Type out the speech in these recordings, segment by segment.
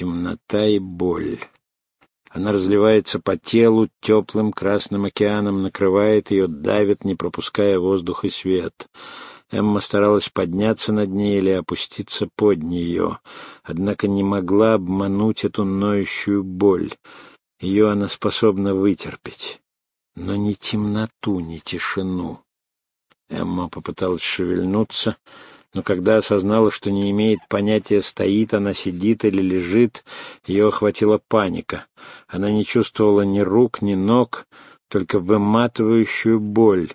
темнота и боль. Она разливается по телу, теплым красным океаном накрывает ее, давит, не пропуская воздух и свет. Эмма старалась подняться над ней или опуститься под нее, однако не могла обмануть эту ноющую боль. Ее она способна вытерпеть, но ни темноту, ни тишину. Эмма попыталась шевельнуться, но когда осознала, что не имеет понятия, стоит она, сидит или лежит, ее охватила паника. Она не чувствовала ни рук, ни ног, только выматывающую боль.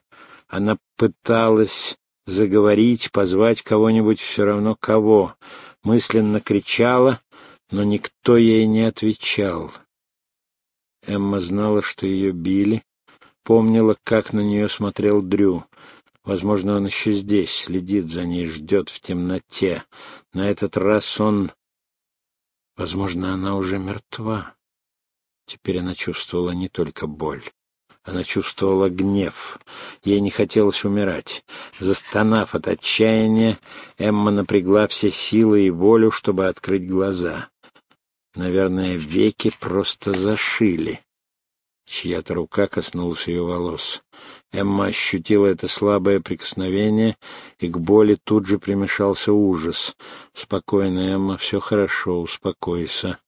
Она пыталась заговорить, позвать кого-нибудь, все равно кого. Мысленно кричала, но никто ей не отвечал. Эмма знала, что ее били, помнила, как на нее смотрел Дрю. Возможно, он еще здесь, следит за ней, ждет в темноте. На этот раз он... Возможно, она уже мертва. Теперь она чувствовала не только боль. Она чувствовала гнев. Ей не хотелось умирать. Застонав от отчаяния, Эмма напрягла все силы и волю, чтобы открыть глаза. Наверное, веки просто зашили. Чья-то рука коснулась ее волос. Эмма ощутила это слабое прикосновение, и к боли тут же примешался ужас. «Спокойно, Эмма, все хорошо, успокойся.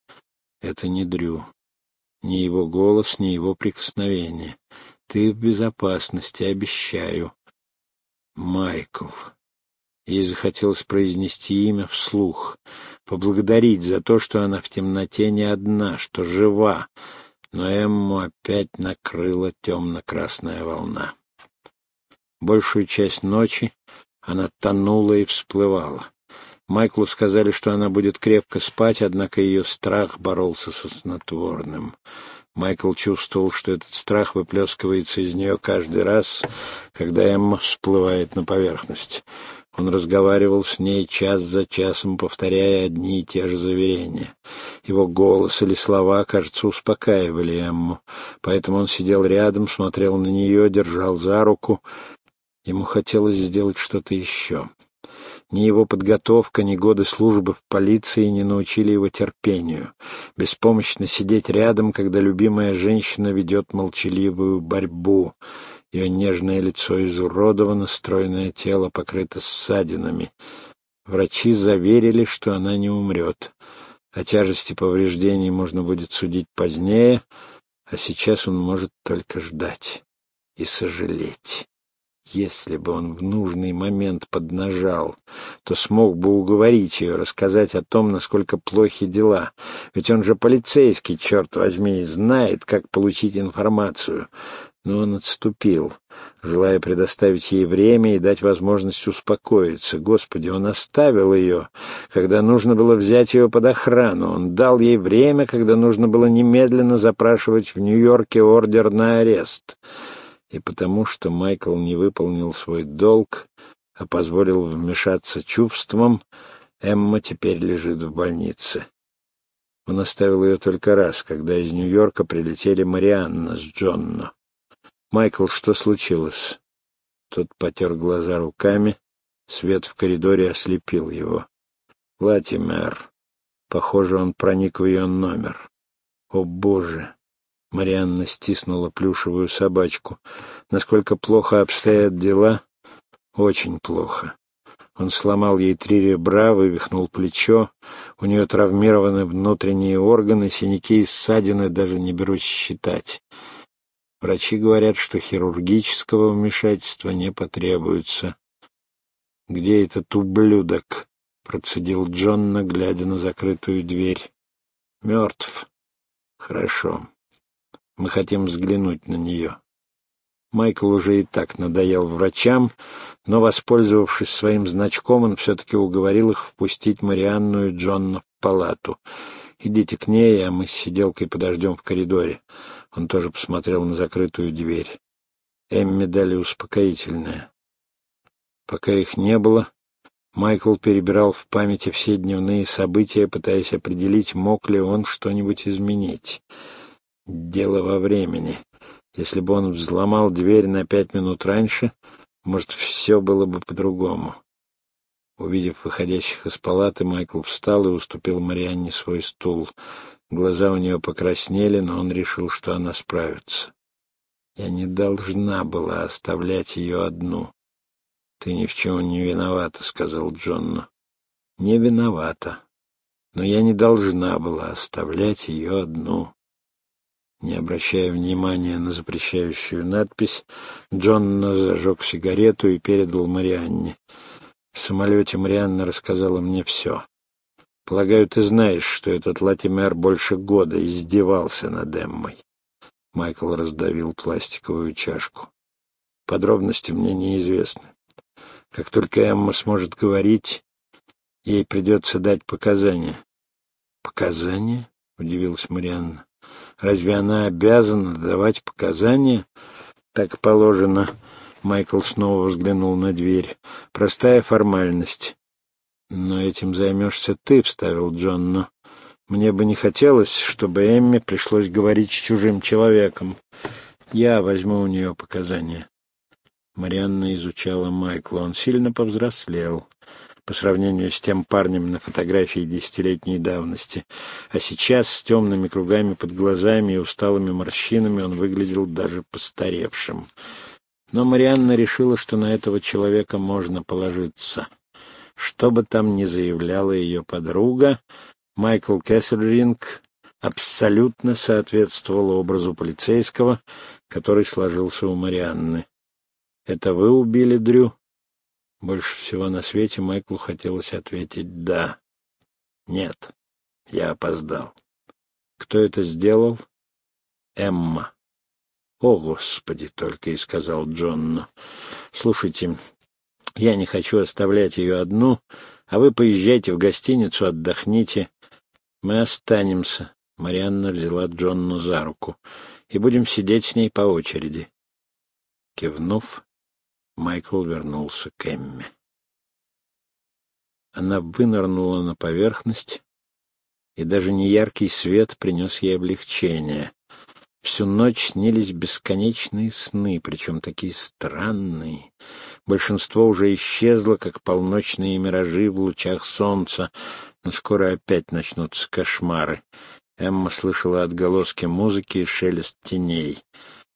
Это не Дрю. Ни его голос, ни его прикосновение. Ты в безопасности, обещаю. Майкл». Ей захотелось произнести имя вслух, поблагодарить за то, что она в темноте не одна, что жива, но Эмму опять накрыла темно-красная волна. Большую часть ночи она тонула и всплывала. Майклу сказали, что она будет крепко спать, однако ее страх боролся со снотворным. Майкл чувствовал, что этот страх выплескивается из нее каждый раз, когда Эмма всплывает на поверхность. Он разговаривал с ней час за часом, повторяя одни и те же заверения. Его голос или слова, кажется, успокаивали Эмму, поэтому он сидел рядом, смотрел на нее, держал за руку. Ему хотелось сделать что-то еще. Ни его подготовка, ни годы службы в полиции не научили его терпению. Беспомощно сидеть рядом, когда любимая женщина ведет молчаливую борьбу — ее нежное лицо изуродовано, стройное тело покрыто ссадинами. Врачи заверили, что она не умрет. О тяжести повреждений можно будет судить позднее, а сейчас он может только ждать и сожалеть. Если бы он в нужный момент поднажал, то смог бы уговорить ее, рассказать о том, насколько плохи дела. Ведь он же полицейский, черт возьми, и знает, как получить информацию но он отступил, желая предоставить ей время и дать возможность успокоиться. Господи, он оставил ее, когда нужно было взять ее под охрану. Он дал ей время, когда нужно было немедленно запрашивать в Нью-Йорке ордер на арест. И потому что Майкл не выполнил свой долг, а позволил вмешаться чувством, Эмма теперь лежит в больнице. Он оставил ее только раз, когда из Нью-Йорка прилетели Марианна с Джонно. «Майкл, что случилось?» Тот потер глаза руками. Свет в коридоре ослепил его. «Латимер». Похоже, он проник в ее номер. «О, Боже!» Марианна стиснула плюшевую собачку. «Насколько плохо обстоят дела?» «Очень плохо». Он сломал ей три ребра, вывихнул плечо. У нее травмированы внутренние органы, синяки и ссадины даже не берусь считать. Врачи говорят, что хирургического вмешательства не потребуется. «Где этот ублюдок?» — процедил Джонна, глядя на закрытую дверь. «Мертв. Хорошо. Мы хотим взглянуть на нее». Майкл уже и так надоел врачам, но, воспользовавшись своим значком, он все-таки уговорил их впустить Марианну и Джонна в палату. «Идите к ней, а мы с сиделкой подождем в коридоре». Он тоже посмотрел на закрытую дверь. Эмми дали успокоительное. Пока их не было, Майкл перебирал в памяти все дневные события, пытаясь определить, мог ли он что-нибудь изменить. Дело во времени. Если бы он взломал дверь на пять минут раньше, может, все было бы по-другому. Увидев выходящих из палаты, Майкл встал и уступил Марианне свой стул. Глаза у нее покраснели, но он решил, что она справится. Я не должна была оставлять ее одну. — Ты ни в чем не виновата, — сказал Джонну. — Не виновата. Но я не должна была оставлять ее одну. Не обращая внимания на запрещающую надпись, Джонно зажег сигарету и передал Марианне. В самолете Марианна рассказала мне все. Полагаю, ты знаешь, что этот Латимер больше года издевался над Эммой. Майкл раздавил пластиковую чашку. Подробности мне неизвестны. Как только Эмма сможет говорить, ей придется дать показания. «Показания?» — удивилась Марианна. «Разве она обязана давать показания?» «Так положено». Майкл снова взглянул на дверь. «Простая формальность». «Но этим займешься ты», — вставил Джон. «Но мне бы не хотелось, чтобы Эмме пришлось говорить с чужим человеком. Я возьму у нее показания». Марианна изучала Майкла. Он сильно повзрослел по сравнению с тем парнем на фотографии десятилетней давности. А сейчас с темными кругами под глазами и усталыми морщинами он выглядел даже постаревшим. Но Марианна решила, что на этого человека можно положиться. Что бы там ни заявляла ее подруга, Майкл Кессельринг абсолютно соответствовал образу полицейского, который сложился у Марианны. «Это вы убили Дрю?» Больше всего на свете Майклу хотелось ответить «да». «Нет, я опоздал». «Кто это сделал?» «Эмма». «О, Господи!» — только и сказал Джонну. «Слушайте, я не хочу оставлять ее одну, а вы поезжайте в гостиницу, отдохните. Мы останемся». Марианна взяла Джонну за руку. «И будем сидеть с ней по очереди». Кивнув, Майкл вернулся к Эмме. Она вынырнула на поверхность, и даже неяркий свет принес ей облегчение. Всю ночь снились бесконечные сны, причем такие странные. Большинство уже исчезло, как полночные миражи в лучах солнца, но скоро опять начнутся кошмары. Эмма слышала отголоски музыки и шелест теней.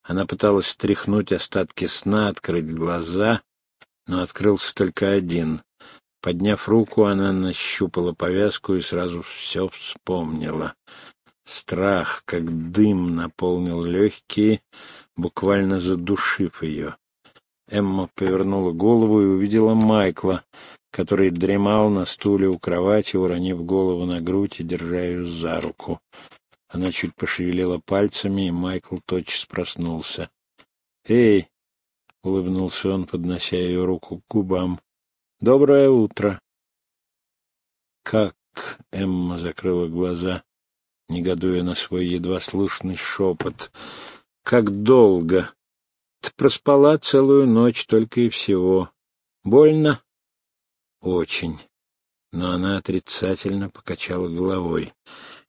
Она пыталась стряхнуть остатки сна, открыть глаза, но открылся только один. Подняв руку, она нащупала повязку и сразу все вспомнила. Страх, как дым, наполнил легкие, буквально задушив ее. Эмма повернула голову и увидела Майкла, который дремал на стуле у кровати, уронив голову на грудь и держа ее за руку. Она чуть пошевелила пальцами, и Майкл тотчас проснулся. «Эй!» — улыбнулся он, поднося ее руку к губам. «Доброе утро!» «Как?» — Эмма закрыла глаза, негодуя на свой едва слышный шепот. «Как долго! Ты проспала целую ночь только и всего. Больно?» «Очень». Но она отрицательно покачала головой.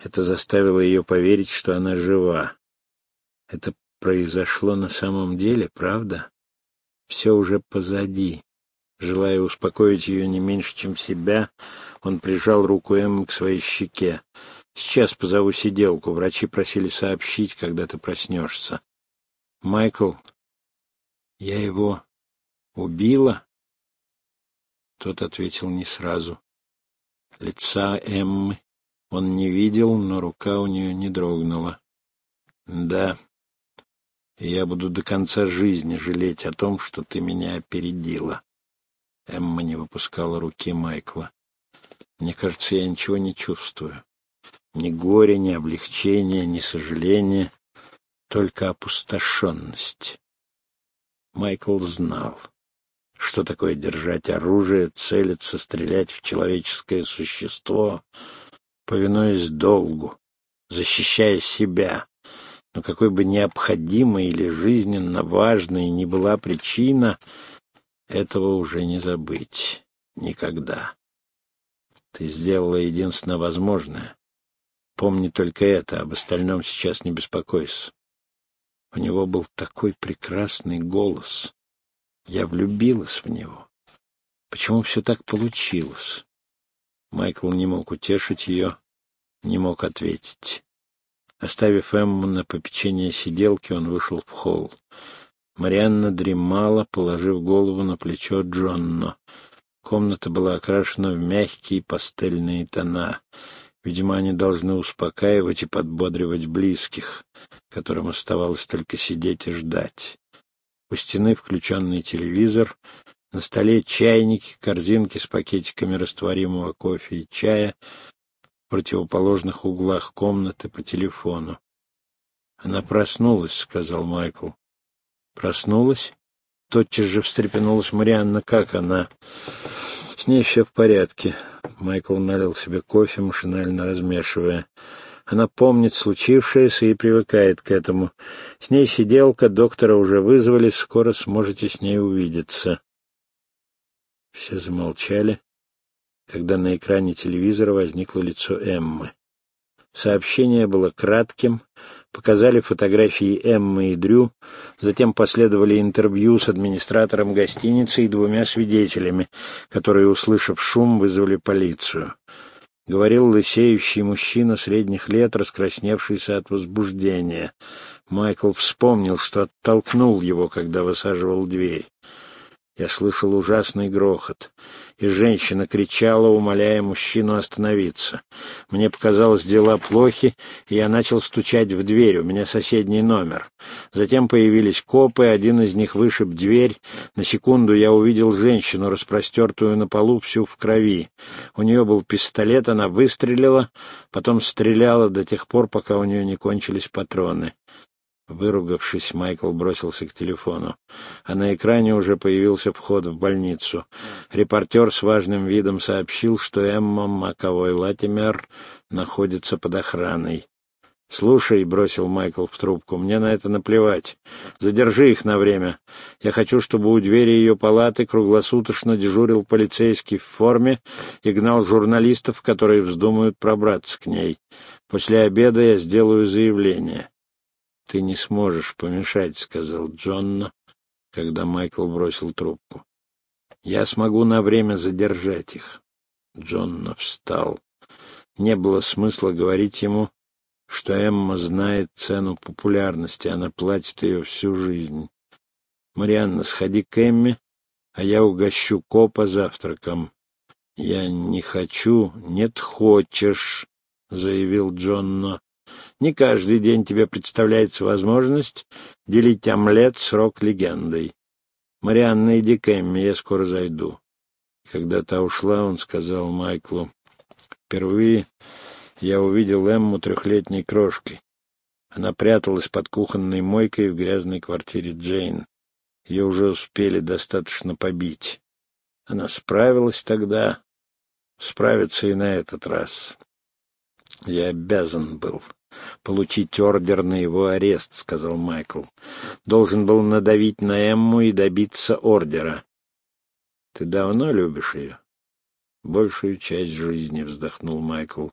Это заставило ее поверить, что она жива. Это произошло на самом деле, правда? Все уже позади. Желая успокоить ее не меньше, чем себя, он прижал руку Эммы к своей щеке. «Сейчас позову сиделку. Врачи просили сообщить, когда ты проснешься». «Майкл, я его убила?» Тот ответил не сразу. Лица Эммы он не видел, но рука у нее не дрогнула. «Да, я буду до конца жизни жалеть о том, что ты меня опередила». Эмма не выпускала руки Майкла. «Мне кажется, я ничего не чувствую. Ни горя, ни облегчения, ни сожаления, только опустошенность». Майкл знал, что такое держать оружие, целиться, стрелять в человеческое существо — повинуясь долгу, защищая себя. Но какой бы необходимой или жизненно важной ни была причина, этого уже не забыть. Никогда. Ты сделала единственно возможное. Помни только это, об остальном сейчас не беспокойся. У него был такой прекрасный голос. Я влюбилась в него. Почему все так получилось? Майкл не мог утешить ее, не мог ответить. Оставив Эмму на попечение сиделки, он вышел в холл. Марианна дремала, положив голову на плечо Джонно. Комната была окрашена в мягкие пастельные тона. Видимо, они должны успокаивать и подбодривать близких, которым оставалось только сидеть и ждать. У стены включенный телевизор, на столе чайники, корзинки с пакетиками растворимого кофе и чая, противоположных углах комнаты по телефону. «Она проснулась», — сказал Майкл. «Проснулась?» Тотчас же встрепенулась Марианна. «Как она?» «С ней все в порядке». Майкл налил себе кофе, машинально размешивая. Она помнит случившееся и привыкает к этому. С ней сиделка, доктора уже вызвали, скоро сможете с ней увидеться. Все замолчали, когда на экране телевизора возникло лицо Эммы. Сообщение было кратким, показали фотографии Эммы и Дрю, затем последовали интервью с администратором гостиницы и двумя свидетелями, которые, услышав шум, вызвали полицию. Говорил лысеющий мужчина средних лет, раскрасневшийся от возбуждения. Майкл вспомнил, что оттолкнул его, когда высаживал дверь. Я слышал ужасный грохот, и женщина кричала, умоляя мужчину остановиться. Мне показалось, дела плохи, и я начал стучать в дверь, у меня соседний номер. Затем появились копы, один из них вышиб дверь. На секунду я увидел женщину, распростертую на полу, всю в крови. У нее был пистолет, она выстрелила, потом стреляла до тех пор, пока у нее не кончились патроны. Выругавшись, Майкл бросился к телефону. А на экране уже появился вход в больницу. Репортер с важным видом сообщил, что Эмма Маковой Латимер находится под охраной. «Слушай», — бросил Майкл в трубку, — «мне на это наплевать. Задержи их на время. Я хочу, чтобы у двери ее палаты круглосуточно дежурил полицейский в форме и гнал журналистов, которые вздумают пробраться к ней. После обеда я сделаю заявление». «Ты не сможешь помешать», — сказал Джонно, когда Майкл бросил трубку. «Я смогу на время задержать их». Джонно встал. Не было смысла говорить ему, что Эмма знает цену популярности, она платит ее всю жизнь. «Марианна, сходи к Эмме, а я угощу копа завтраком». «Я не хочу». «Нет, хочешь», — заявил Джонно. Не каждый день тебе представляется возможность делить омлет с рок-легендой. Марианна, иди к Эмми, я скоро зайду. Когда та ушла, он сказал Майклу, «Впервые я увидел Эмму трехлетней крошкой. Она пряталась под кухонной мойкой в грязной квартире Джейн. Ее уже успели достаточно побить. Она справилась тогда, справится и на этот раз. Я обязан был получить ордер на его арест, — сказал Майкл. Должен был надавить на Эмму и добиться ордера. — Ты давно любишь ее? — Большую часть жизни, — вздохнул Майкл.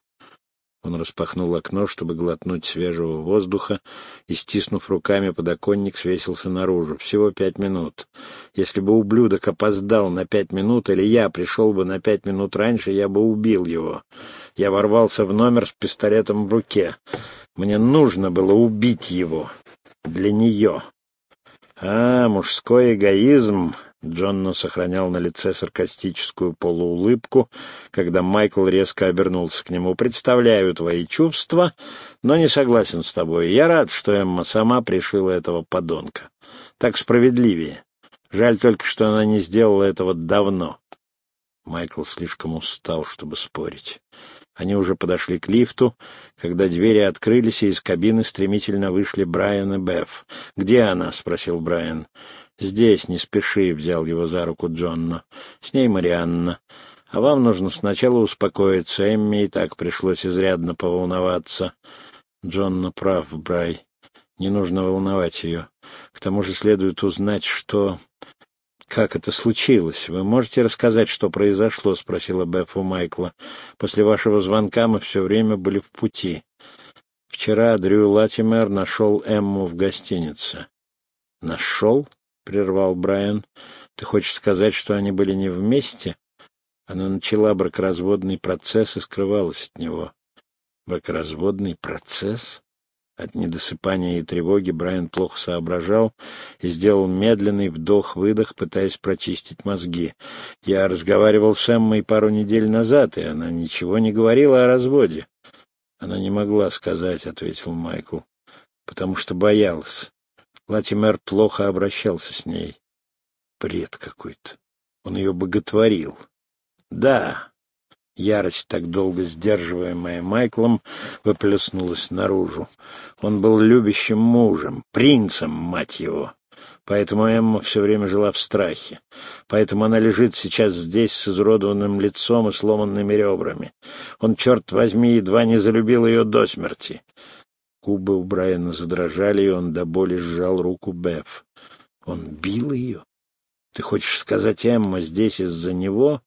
Он распахнул окно, чтобы глотнуть свежего воздуха, и, стиснув руками подоконник, свесился наружу. Всего пять минут. Если бы ублюдок опоздал на пять минут, или я пришел бы на пять минут раньше, я бы убил его. Я ворвался в номер с пистолетом в руке. Мне нужно было убить его. Для нее. А, мужской эгоизм. Джонно сохранял на лице саркастическую полуулыбку, когда Майкл резко обернулся к нему. «Представляю твои чувства, но не согласен с тобой. Я рад, что Эмма сама пришила этого подонка. Так справедливее. Жаль только, что она не сделала этого давно». Майкл слишком устал, чтобы спорить. Они уже подошли к лифту, когда двери открылись, и из кабины стремительно вышли Брайан и Беф. «Где она?» — спросил Брайан. «Здесь, не спеши», — взял его за руку Джонно. «С ней Марианна. А вам нужно сначала успокоиться. Эмми и так пришлось изрядно поволноваться». Джонно прав, Брай. Не нужно волновать ее. К тому же следует узнать, что... «Как это случилось? Вы можете рассказать, что произошло?» — спросила Беф у Майкла. «После вашего звонка мы все время были в пути. Вчера Дрю Латимер нашел Эмму в гостинице». «Нашел?» — прервал Брайан. Ты хочешь сказать, что они были не вместе? Она начала бракоразводный процесс и скрывалась от него. Бракоразводный процесс? От недосыпания и тревоги Брайан плохо соображал и сделал медленный вдох-выдох, пытаясь прочистить мозги. Я разговаривал с Эммой пару недель назад, и она ничего не говорила о разводе. Она не могла сказать, — ответил Майкл, — потому что боялась. Латимер плохо обращался с ней. Бред какой-то. Он ее боготворил. Да, Ярость, так долго сдерживаемая Майклом, выплеснулась наружу. Он был любящим мужем, принцем, мать его. Поэтому Эмма все время жила в страхе. Поэтому она лежит сейчас здесь с изуродованным лицом и сломанными ребрами. Он, черт возьми, едва не залюбил ее до смерти. Губы у Брайана задрожали, и он до боли сжал руку Беф. Он бил ее? Ты хочешь сказать, Эмма здесь из-за него?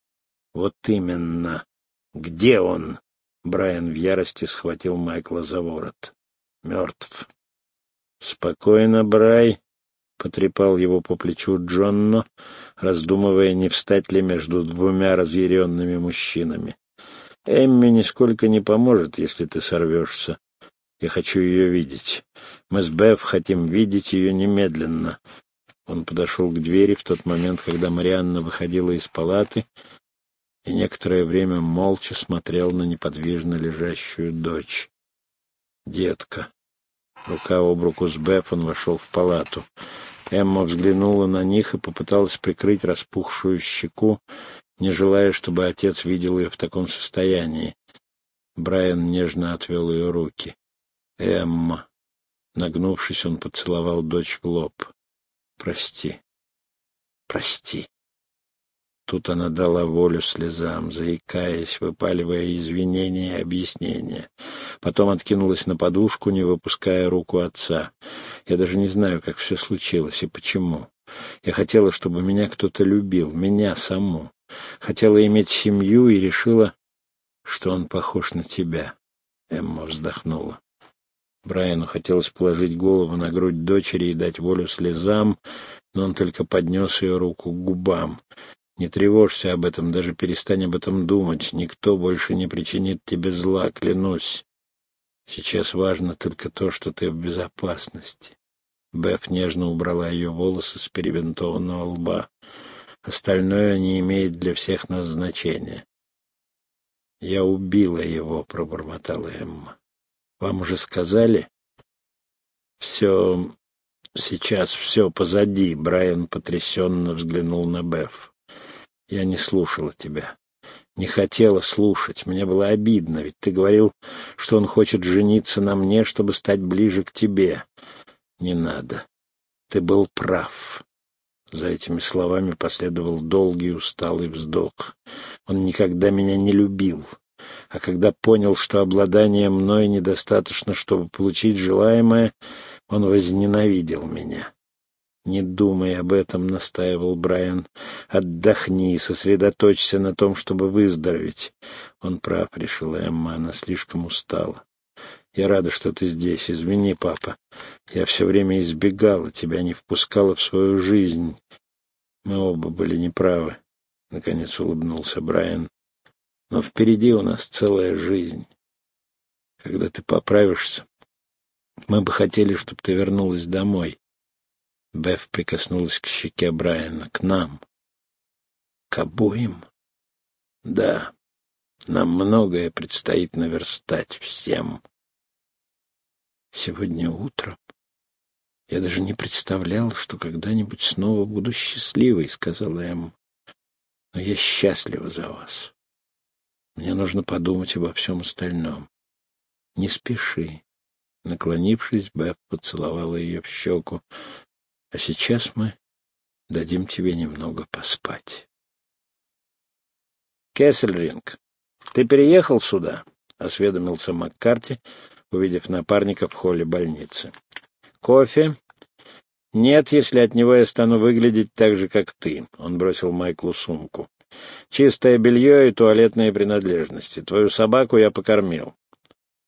Вот именно. «Где он?» Брайан в ярости схватил Майкла за ворот. «Мертв». «Спокойно, Брай», — потрепал его по плечу Джонно, раздумывая, не встать ли между двумя разъяренными мужчинами. «Эмми нисколько не поможет, если ты сорвешься. Я хочу ее видеть. Мы с Беф хотим видеть ее немедленно». Он подошел к двери в тот момент, когда Марианна выходила из палаты и некоторое время молча смотрел на неподвижно лежащую дочь. «Детка». Рука об руку с Беф он вошел в палату. Эмма взглянула на них и попыталась прикрыть распухшую щеку, не желая, чтобы отец видел ее в таком состоянии. Брайан нежно отвел ее руки. «Эмма». Нагнувшись, он поцеловал дочь в лоб. «Прости. Прости». Тут она дала волю слезам, заикаясь, выпаливая извинения и объяснения. Потом откинулась на подушку, не выпуская руку отца. Я даже не знаю, как все случилось и почему. Я хотела, чтобы меня кто-то любил, меня саму. Хотела иметь семью и решила, что он похож на тебя. Эмма вздохнула. Брайану хотелось положить голову на грудь дочери и дать волю слезам, но он только поднес ее руку к губам. Не тревожься об этом, даже перестань об этом думать. Никто больше не причинит тебе зла, клянусь. Сейчас важно только то, что ты в безопасности. Беф нежно убрала ее волосы с перебинтованного лба. Остальное не имеет для всех нас значения. «Я убила его», — пробормотала Эмма. «Вам уже сказали?» «Все... Сейчас все позади», — Брайан потрясенно взглянул на Беф. Я не слушала тебя. Не хотела слушать. Мне было обидно, ведь ты говорил, что он хочет жениться на мне, чтобы стать ближе к тебе. Не надо. Ты был прав. За этими словами последовал долгий усталый вздох. Он никогда меня не любил. А когда понял, что обладание мной недостаточно, чтобы получить желаемое, он возненавидел меня. «Не думай об этом», — настаивал Брайан. «Отдохни, сосредоточься на том, чтобы выздороветь». «Он прав», — решила Эмма, — «она слишком устала». «Я рада, что ты здесь. Извини, папа. Я все время избегала тебя, не впускала в свою жизнь. Мы оба были неправы», — наконец улыбнулся Брайан. «Но впереди у нас целая жизнь. Когда ты поправишься, мы бы хотели, чтобы ты вернулась домой». Беф прикоснулась к щеке Брайана. «К нам». «К обоим?» «Да. Нам многое предстоит наверстать всем». «Сегодня утром я даже не представлял, что когда-нибудь снова буду счастливой», — сказала Эмма. «Но я счастлива за вас. Мне нужно подумать обо всем остальном. Не спеши». Наклонившись, Беф поцеловала ее в щеку. А сейчас мы дадим тебе немного поспать. Кессельринг, ты переехал сюда? — осведомился Маккарти, увидев напарника в холле больницы. «Кофе?» «Нет, если от него я стану выглядеть так же, как ты», — он бросил Майклу сумку. «Чистое белье и туалетные принадлежности. Твою собаку я покормил».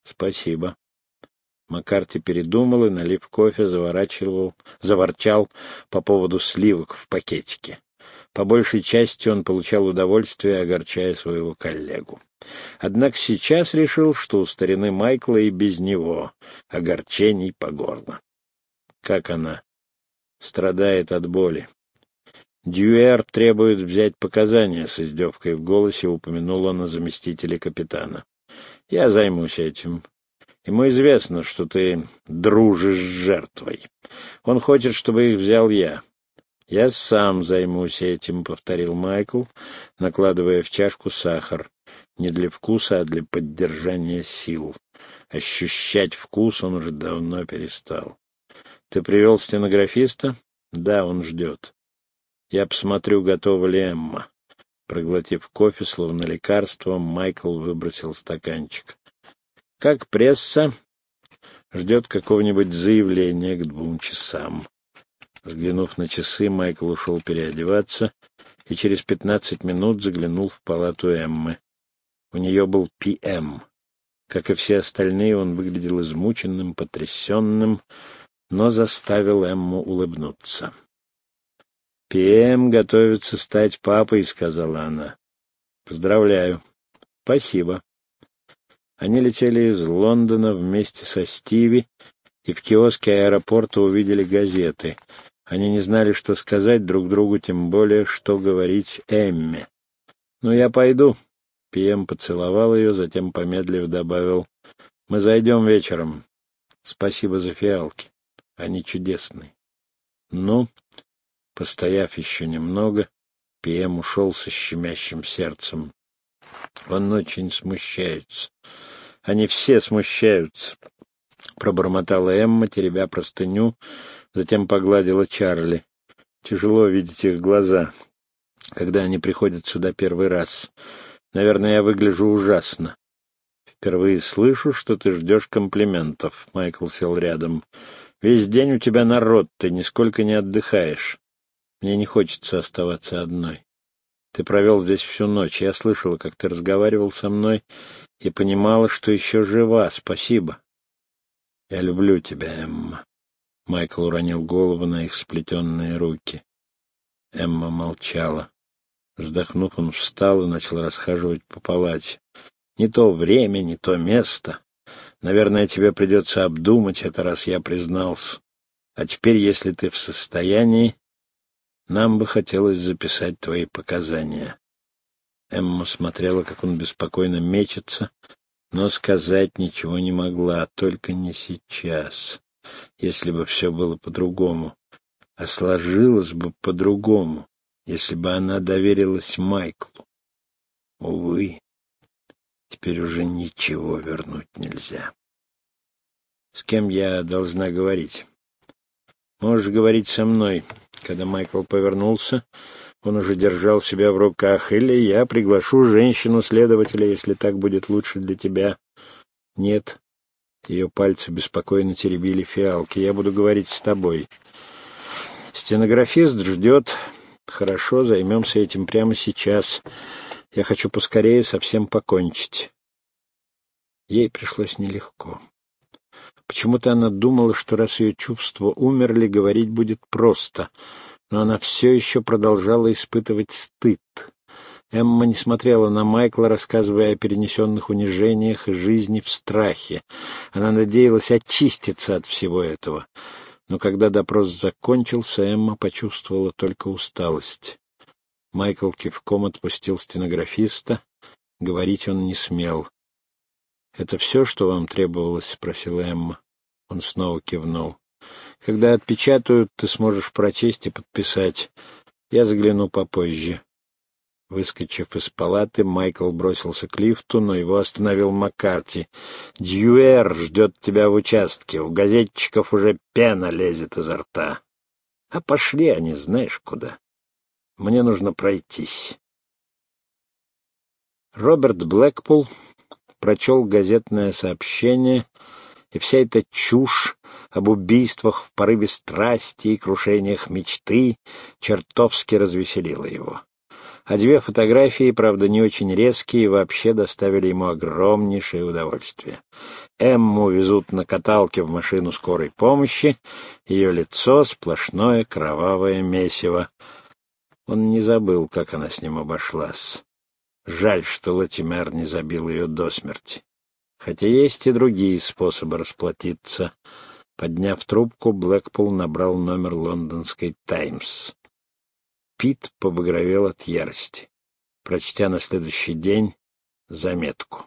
«Спасибо». Маккарти передумал и, налив кофе, заворачивал, заворчал по поводу сливок в пакетике. По большей части он получал удовольствие, огорчая своего коллегу. Однако сейчас решил, что у старины Майкла и без него огорчений по горло. Как она? Страдает от боли. Дюэр требует взять показания, с издевкой в голосе упомянул он о заместителе капитана. Я займусь этим. Ему известно, что ты дружишь с жертвой. Он хочет, чтобы их взял я. Я сам займусь этим, — повторил Майкл, накладывая в чашку сахар. Не для вкуса, а для поддержания сил. Ощущать вкус он уже давно перестал. Ты привел стенографиста? Да, он ждет. Я посмотрю, готова ли Эмма. Проглотив кофе, словно лекарство, Майкл выбросил стаканчик. Как пресса ждет какого-нибудь заявления к двум часам. Взглянув на часы, Майкл ушел переодеваться и через пятнадцать минут заглянул в палату Эммы. У нее был П.М. Как и все остальные, он выглядел измученным, потрясенным, но заставил Эмму улыбнуться. «П.М. готовится стать папой», — сказала она. «Поздравляю». «Спасибо». Они летели из Лондона вместе со Стиви и в киоске аэропорта увидели газеты. Они не знали, что сказать друг другу, тем более, что говорить Эмме. «Ну, я пойду». Пием поцеловал ее, затем, помедлив, добавил, «Мы зайдем вечером. Спасибо за фиалки. Они чудесные». «Ну?» Постояв еще немного, Пием ушел со щемящим сердцем. Он очень смущается. Они все смущаются. Пробормотала Эмма, теребя простыню, затем погладила Чарли. Тяжело видеть их глаза, когда они приходят сюда первый раз. Наверное, я выгляжу ужасно. Впервые слышу, что ты ждешь комплиментов. Майкл сел рядом. Весь день у тебя народ, ты нисколько не отдыхаешь. Мне не хочется оставаться одной. Ты провел здесь всю ночь. Я слышала, как ты разговаривал со мной и понимала, что еще жива. Спасибо. Я люблю тебя, Эмма. Майкл уронил голову на их сплетенные руки. Эмма молчала. Вздохнув, он встал и начал расхаживать по палате. Не то время, не то место. Наверное, тебе придется обдумать это, раз я признался. А теперь, если ты в состоянии, нам бы хотелось записать твои показания. Эмма смотрела, как он беспокойно мечется, но сказать ничего не могла, только не сейчас, если бы все было по-другому. А сложилось бы по-другому, если бы она доверилась Майклу. Увы, теперь уже ничего вернуть нельзя. С кем я должна говорить? Можешь говорить со мной. Когда Майкл повернулся, он уже держал себя в руках. Или я приглашу женщину-следователя, если так будет лучше для тебя. Нет. Ее пальцы беспокойно теребили фиалки. Я буду говорить с тобой. Стенографист ждет. Хорошо, займемся этим прямо сейчас. Я хочу поскорее совсем покончить. Ей пришлось нелегко. Почему-то она думала, что раз ее чувства умерли, говорить будет просто, но она все еще продолжала испытывать стыд. Эмма не смотрела на Майкла, рассказывая о перенесенных унижениях и жизни в страхе. Она надеялась очиститься от всего этого. Но когда допрос закончился, Эмма почувствовала только усталость. Майкл кивком отпустил стенографиста. Говорить он не смел. «Это все, что вам требовалось?» — спросила Эмма. Он снова кивнул. «Когда отпечатают, ты сможешь прочесть и подписать. Я загляну попозже». Выскочив из палаты, Майкл бросился к лифту, но его остановил Маккарти. «Дьюэр ждет тебя в участке. У газетчиков уже пена лезет изо рта. А пошли они знаешь куда. Мне нужно пройтись». Роберт Блэкпул прочел газетное сообщение, и вся эта чушь об убийствах в порыве страсти и крушениях мечты чертовски развеселила его. А две фотографии, правда, не очень резкие, вообще доставили ему огромнейшее удовольствие. Эмму везут на каталке в машину скорой помощи, ее лицо — сплошное кровавое месиво. Он не забыл, как она с ним обошлась. Жаль, что Латимер не забил ее до смерти. Хотя есть и другие способы расплатиться. Подняв трубку, Блэкпул набрал номер лондонской «Таймс». Пит побагровел от ярости, прочтя на следующий день заметку.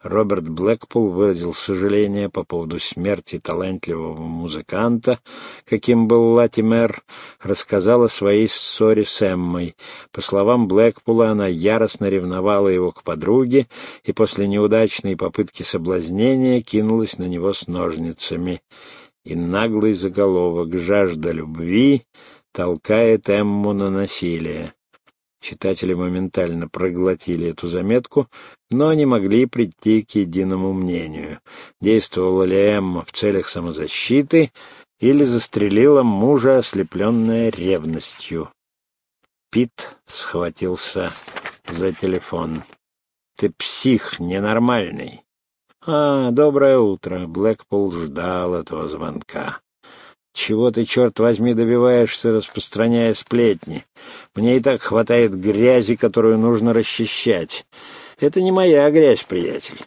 Роберт Блэкпул выразил сожаление по поводу смерти талантливого музыканта, каким был Латимер, рассказал о своей ссоре с Эммой. По словам Блэкпула, она яростно ревновала его к подруге и после неудачной попытки соблазнения кинулась на него с ножницами. И наглый заголовок «Жажда любви» толкает Эмму на насилие. Читатели моментально проглотили эту заметку, но не могли прийти к единому мнению. Действовала ли Эмма в целях самозащиты или застрелила мужа, ослепленная ревностью? Пит схватился за телефон. «Ты псих, ненормальный!» «А, доброе утро!» Блэкпул ждал этого звонка. Чего ты, черт возьми, добиваешься, распространяя сплетни? Мне и так хватает грязи, которую нужно расчищать. Это не моя грязь, приятель.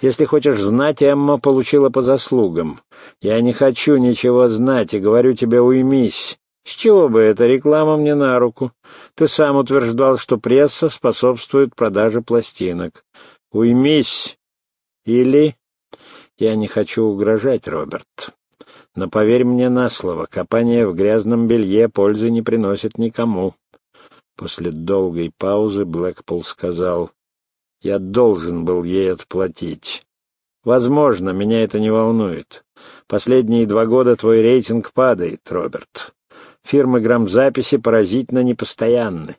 Если хочешь знать, Эмма получила по заслугам. Я не хочу ничего знать и говорю тебе, уймись. С чего бы эта реклама мне на руку? Ты сам утверждал, что пресса способствует продаже пластинок. Уймись. Или... Я не хочу угрожать, Роберт. Но поверь мне на слово, копание в грязном белье пользы не приносит никому. После долгой паузы Блэкпул сказал, «Я должен был ей отплатить. Возможно, меня это не волнует. Последние два года твой рейтинг падает, Роберт. Фирмы грамзаписи поразительно непостоянны.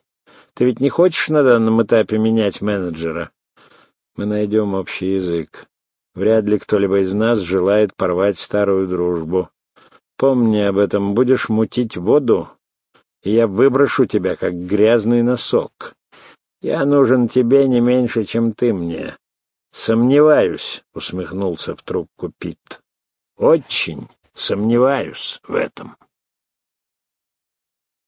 Ты ведь не хочешь на данном этапе менять менеджера? Мы найдем общий язык. Вряд ли кто-либо из нас желает порвать старую дружбу. Помни об этом, будешь мутить воду, и я выброшу тебя, как грязный носок. Я нужен тебе не меньше, чем ты мне. Сомневаюсь, — усмехнулся в трубку Пит. Очень сомневаюсь в этом.